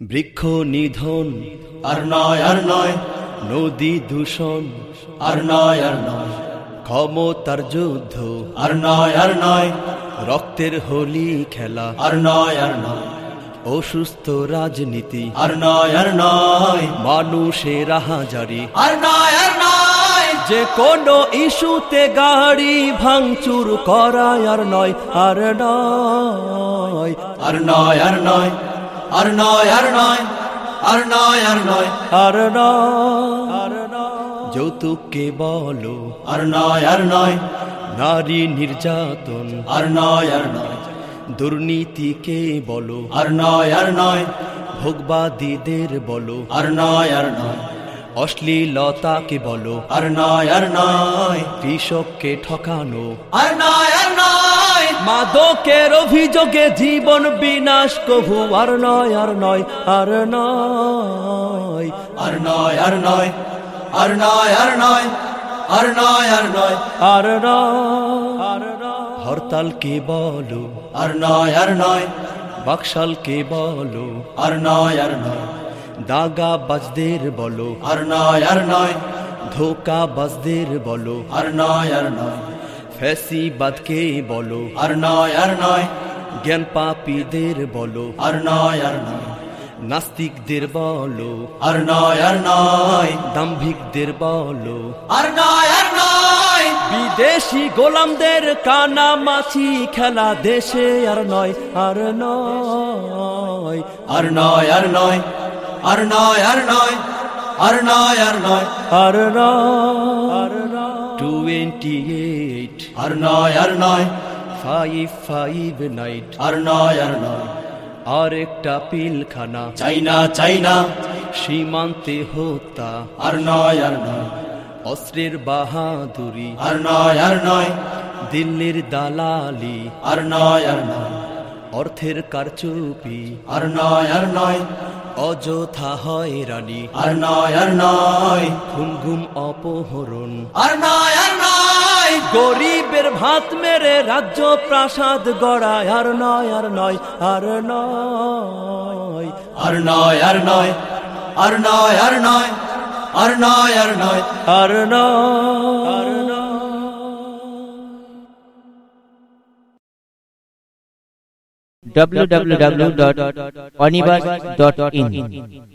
বৃক্ষ নিধন আর নয় আর নয় নদী দূষণ আর নয় আর নয় ক্ষমতার যুদ্ধ আর নয় আর নয় রক্তের হোলি খেলা আর নয় আর নয় অসুস্থ রাজনীতি আর নয় আর নয় মানুষের হাজারি আর নয় আর নয় যে কোনো ইস্যুতে গাড়ি ভাঙচুর করায় আর নয় আর নয় আর নয় আর নয় আর নয় আর নয় আর নয় আর নয়। আর নয়। যৌতুককে বলো। আর নয় আর নয়। নারী নির্যাতন। আর নয় আর নয়। দুর্নীতিকে বলো। আর নয় আর নয়। ভোগবাদীদের বলো। আর নয় আর নয়। অশ্লীলতাকে বলো। আর নয় আর নয়। কৃষককে ঠকানো। আর নয় মাদকের অভিযোগে জীবন বিনাশ কভু আর নয় আর নয় আর নয় আর নয় আর নয় আর নয় আর নয় আর নয় আর নয় আর নয় হরতালকে বলো আর নয় আর নয় বাকশালকে বলো আর নয় আর নয় দাগা বাজদের বলো আর নয় আর নয় ধোকা বাজদের বলো আর নয় আর নয় ফ্যাসিবাদকে বলো। আর নয় আর নয়। জ্ঞান পাপীদের বলো। আর নয় আর নয়। নাস্তিকদের বলো। আর নয় আর নয়। দাম্ভিকদের বলো। আর নয় আর নয়। বিদেশি গোলামদের কানা মাছি খেলা দেশে আর নয়। আর নয় আর নয়। আর নয় আর নয়। আর নয় আর নয়। আর নয় আর নয়। টোয়েন্টি এইট আর নয় আর নয় ফাইভ ফাইভ নাইট আর নয় আর নয় আর একটা পিলখানা চাইনা চাইনা সীমান্তে হত্যা আর নয় আর নয় অস্ত্রের বাহাদুরি আর নয় আর নয় দিল্লির দালালি আর নয় আর নয় অর্থের কারচুপি আর নয় আর নয় অযথা হয়রানি আর নয় আর নয়। খুন গুম অপহরণ। আর নয় আর নয়। গরিবের ভাত মেরে রাজ্য প্রাসাদ গড়ায়। আর নয় আর নয় আর নয়। আর নয় আর নয়। আর নয় আর নয়। আর নয় আর নয়। আর নয়। www.onibus.in